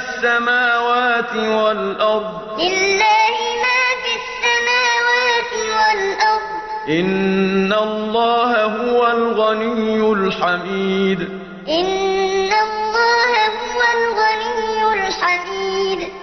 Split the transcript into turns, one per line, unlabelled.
السماوات والأرض.
لله ما في السماوات والأرض.
إن الله هو الغني الحميد.
إن الله هو الغني الحميد.